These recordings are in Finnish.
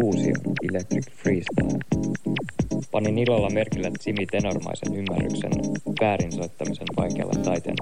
Fusion Electric Freestyle. Panin ilolla merkille Simi Tenormaisen ymmärryksen väärin soittamisen vaikealla taiteen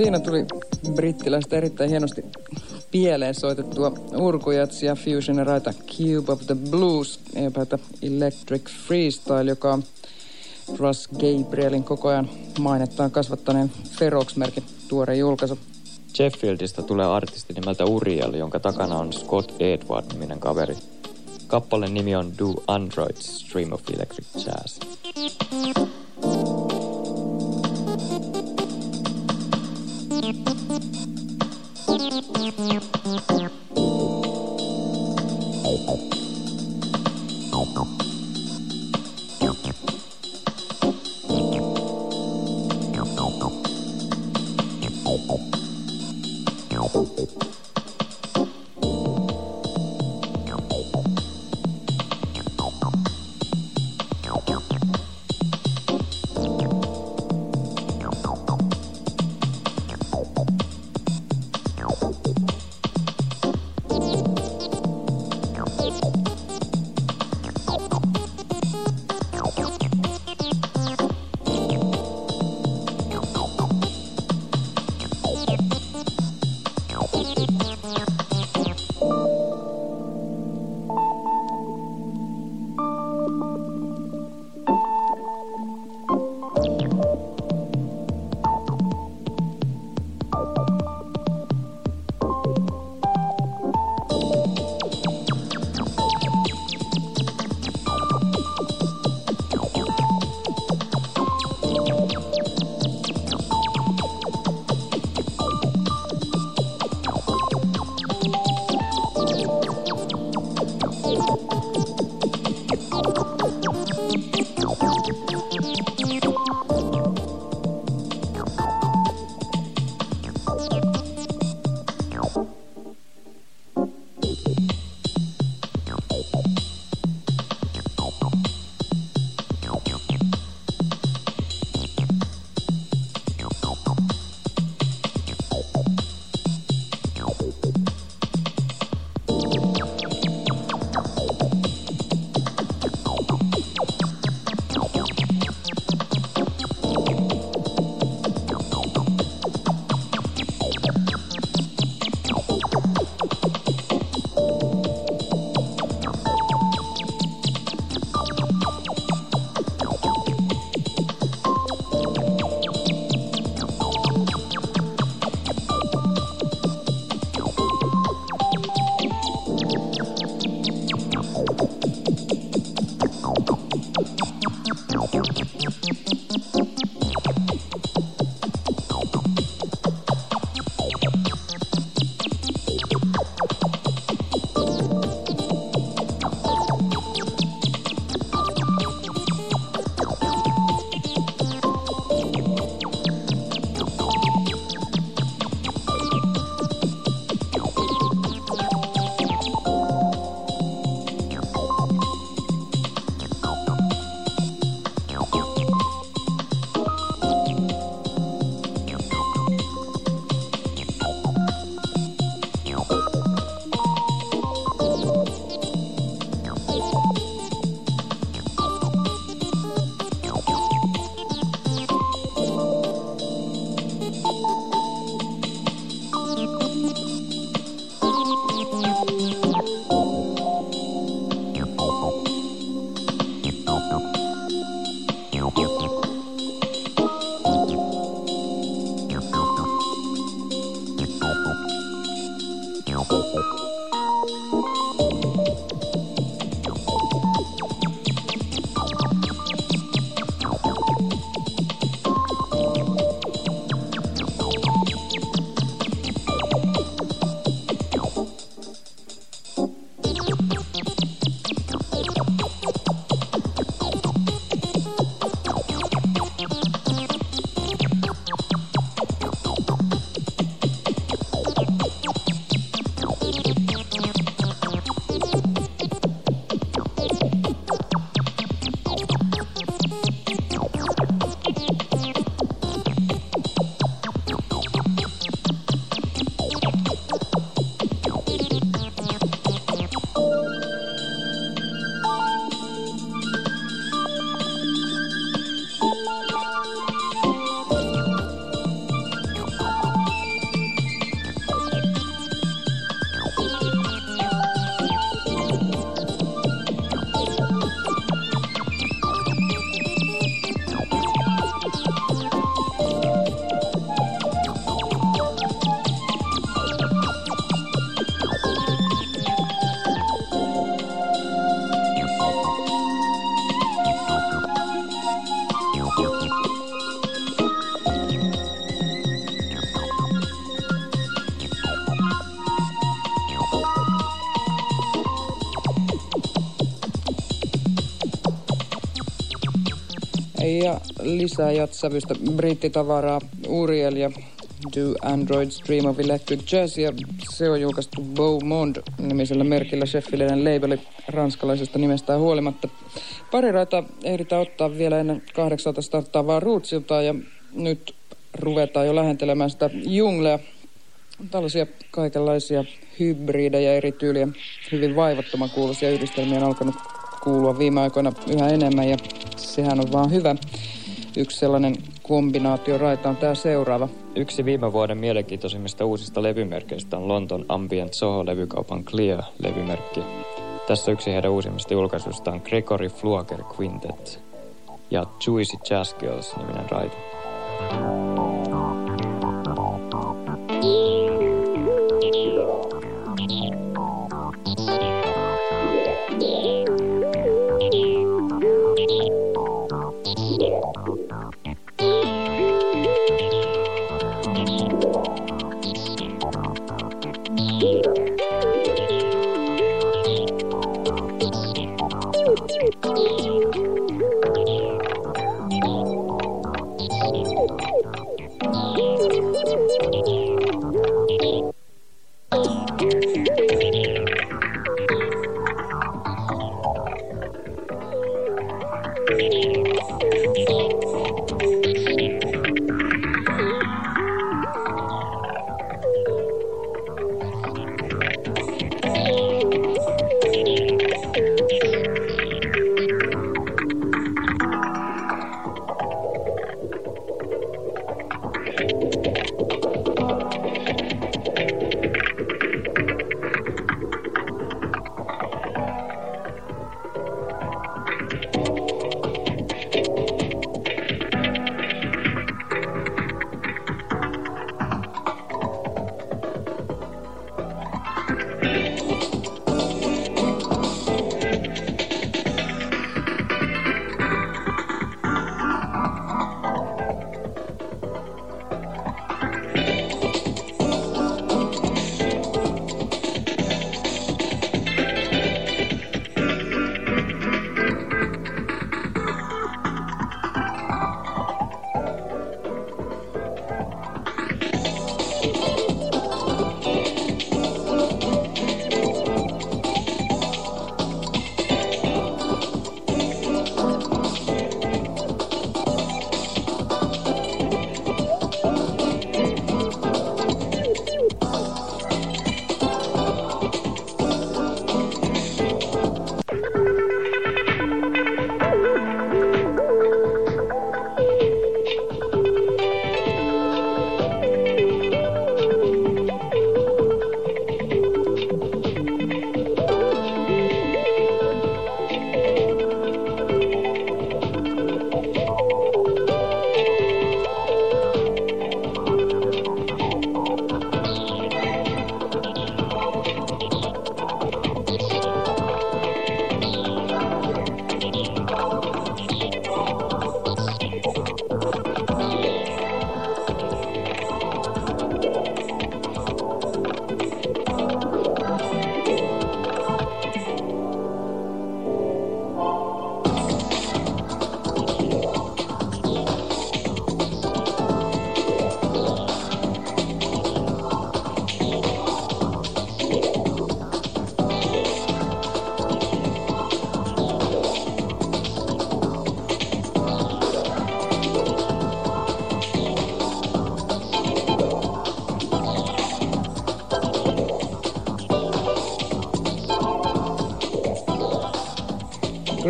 Siinä tuli brittiläistä erittäin hienosti pieleen soitettua urkujatsia Fusion raita Cube of the Blues epätä Electric Freestyle, joka on Russ Gabrielin koko ajan mainettaan kasvattaneen Ferox-merkin tuore julkaisu. Sheffieldistä tulee artisti nimeltä Uriel, jonka takana on Scott Edward-niminen kaveri. Kappaleen nimi on Do Androids Stream of Electric Jazz. Ja lisää jatsävystä brittitavaraa Uriel ja Do Androids Dream of Electric Jazz ja se on julkaistu Beaumont nimisellä merkillä Sheffieldin labeli ranskalaisesta nimestään huolimatta. Pari raita ehditään ottaa vielä ennen kahdeksalta starttaavaa ruutsiltaa ja nyt ruvetaan jo lähentelemään sitä junglea. Tällaisia kaikenlaisia hybridejä eri tyyliä, hyvin vaivattoman kuuluisia yhdistelmiä on alkanut kuulua viime aikoina yhä enemmän ja sehän on vaan hyvä. Yksi sellainen kombinaatio raita on tämä seuraava. Yksi viime vuoden mielenkiintoisimmista uusista levymerkeistä on Lonton Ambient Soho-levykaupan Clear-levymerkki. Tässä yksi heidän uusimmista julkaisuista on Gregory Fluaker Quintet ja Juicy Jazz Girls niminen raita.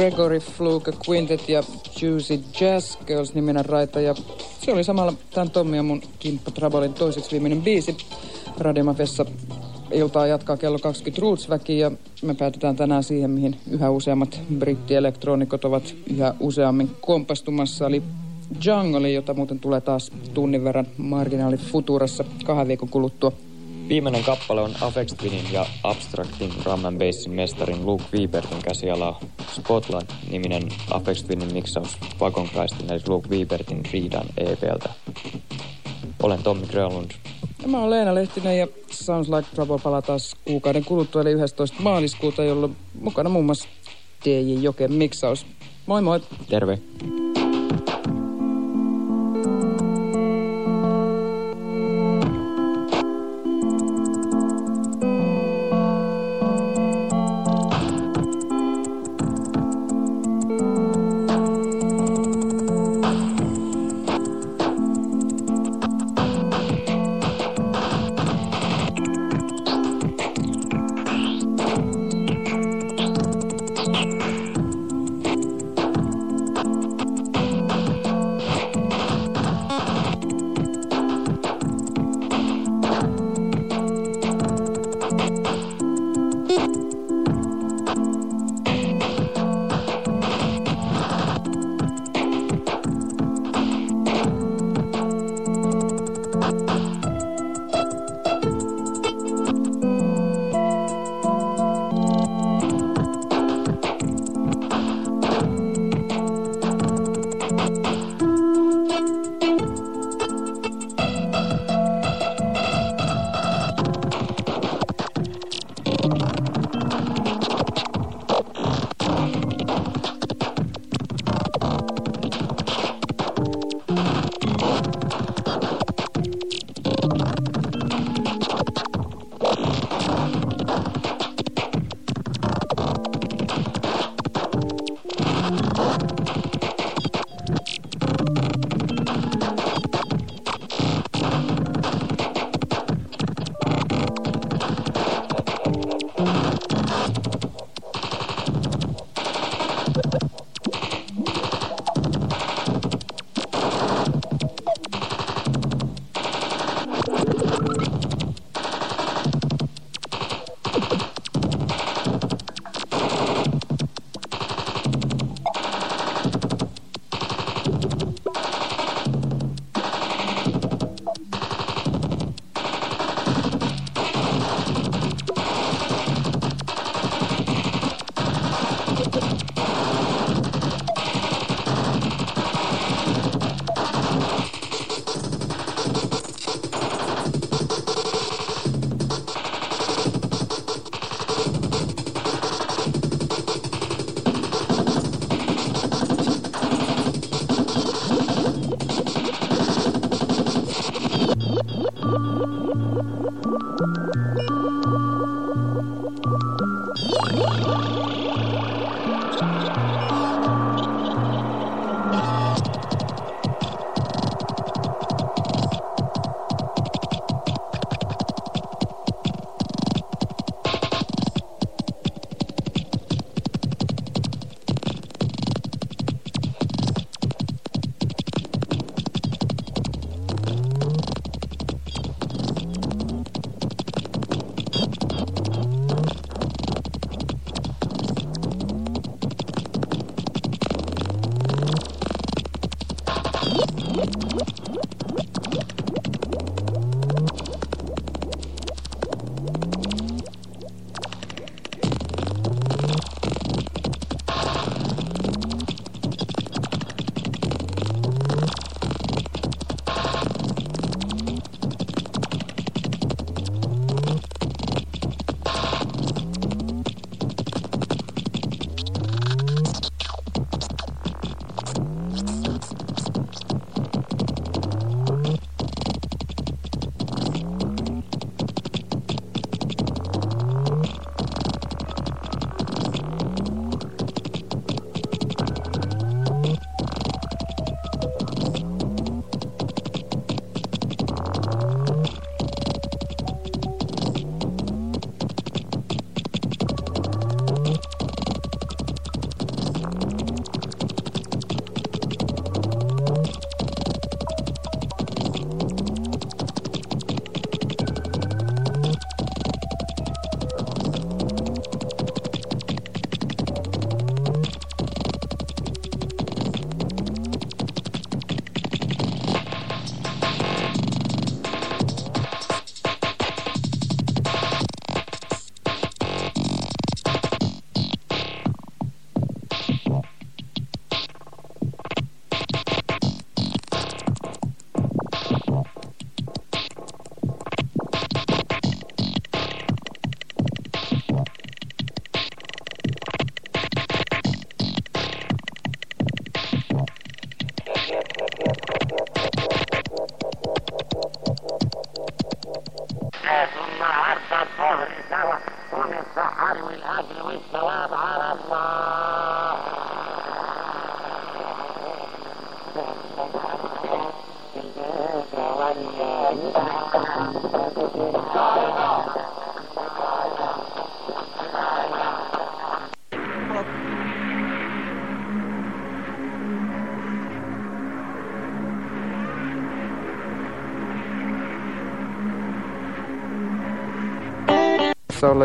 Gregory Fluke Quintet ja Juicy Jazz Girls niminen raita. Ja se oli samalla tämän Tommi ja mun Kimppa Trabolin toiseksi viimeinen biisi. Radiomafessa iltaa jatkaa kello 20 Roots-väki ja me päätetään tänään siihen, mihin yhä useammat brittielektronikot ovat yhä useammin kompastumassa, eli Jungle, jota muuten tulee taas tunnin verran Marginaali Futurassa kahden viikon kuluttua. Viimeinen kappale on Afex Twinin ja Abstractin drum and bassin mestarin Luke Wiebertin käsiala Spotlight-niminen Afex Twinin miksaus Vagonkaistin eli Luke Wiebertin Riidan EPltä. Olen Tommi Grönlund. Ja mä olen Leena Lehtinen ja Sounds Like Trouble palaa taas kuukauden kuluttua eli 11. maaliskuuta, jolloin mukana muun muassa DJ Joken miksaus. Moi moi! Terve!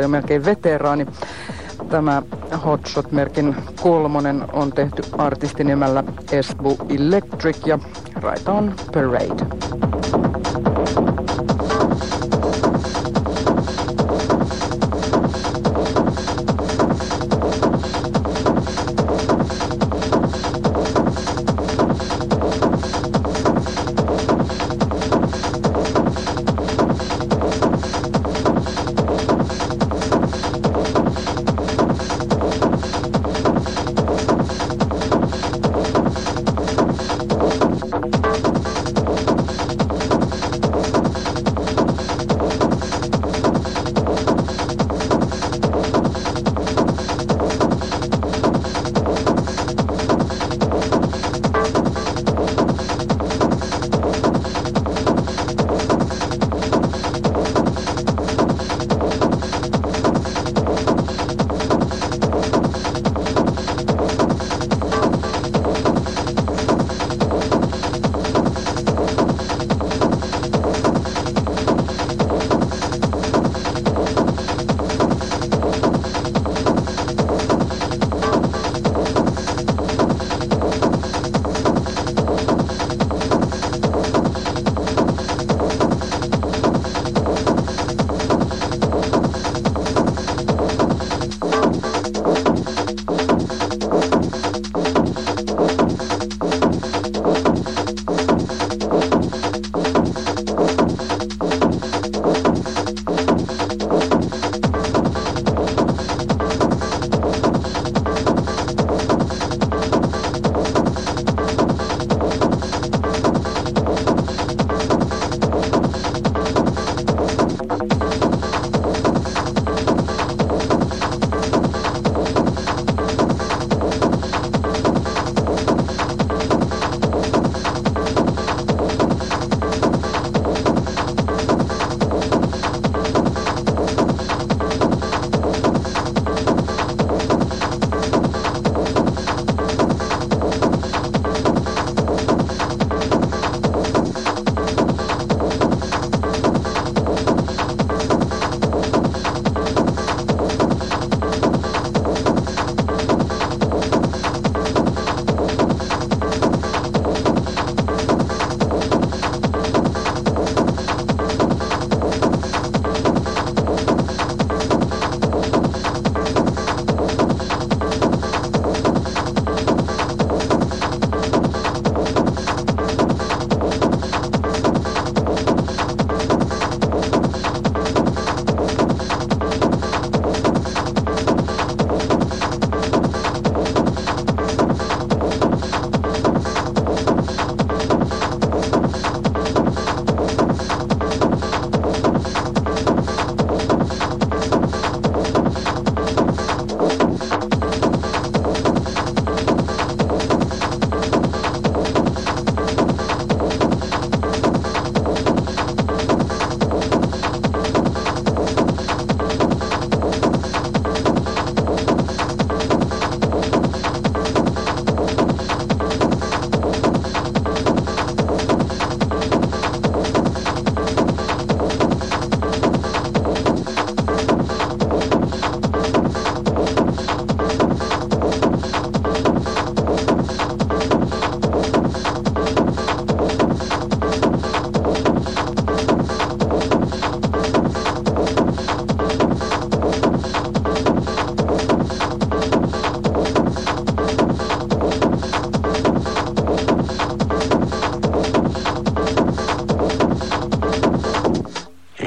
Jo melkein veteraani. Tämä Hotshot-merkin kolmonen on tehty artistinimellä Esbu Electric ja raita on Parade.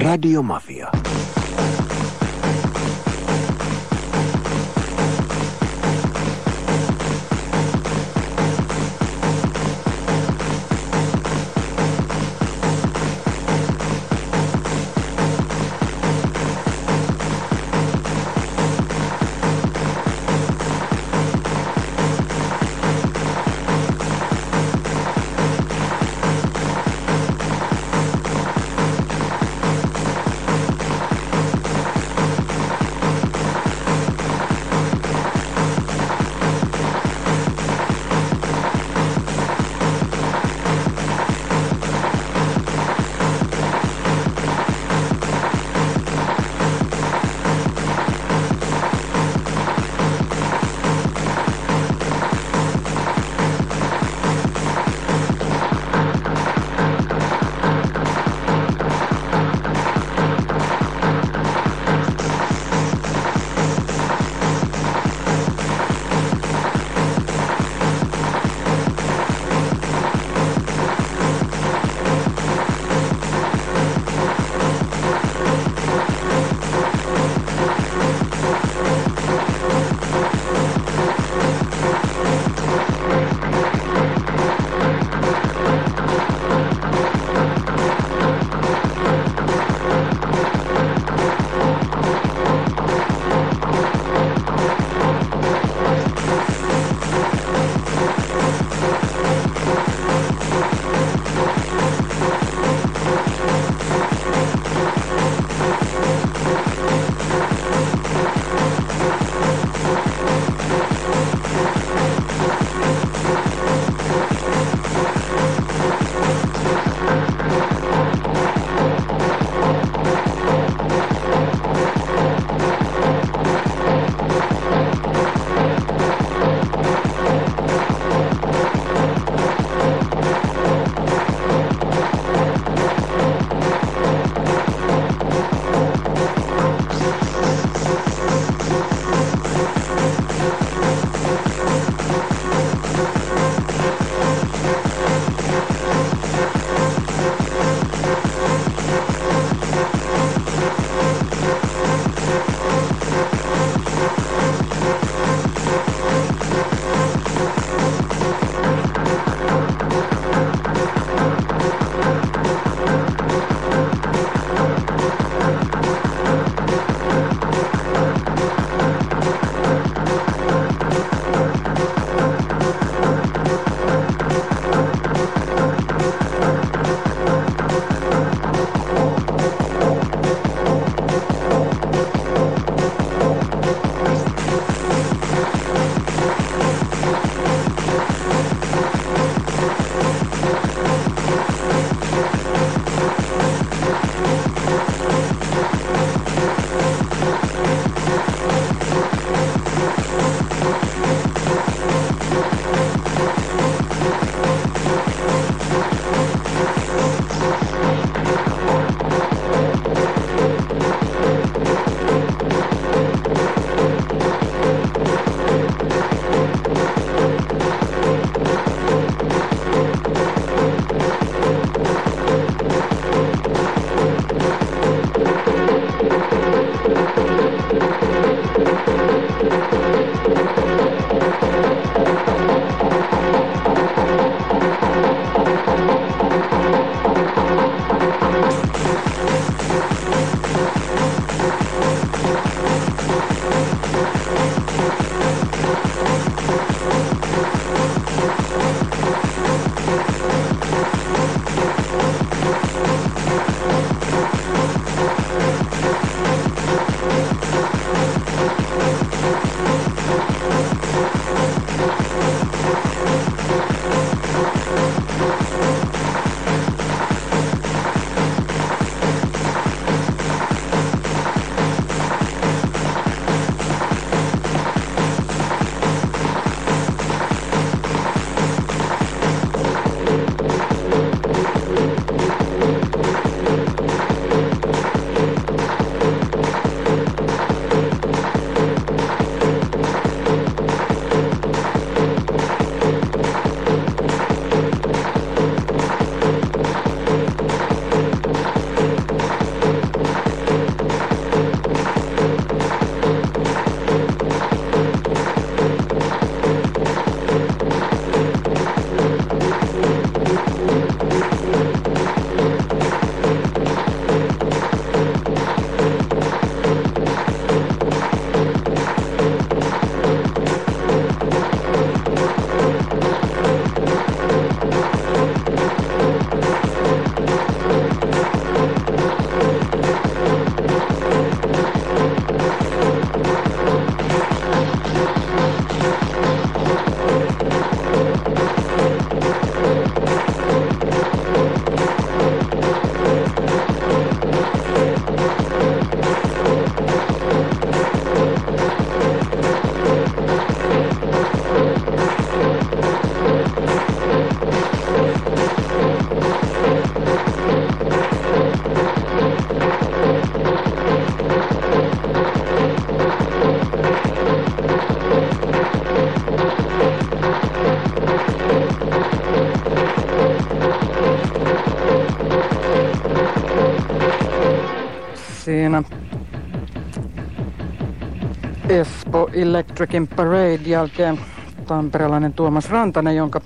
Radiomafia. Siinä Espo Electricin Parade jälkeen tamperelainen Tuomas Rantanen, jonka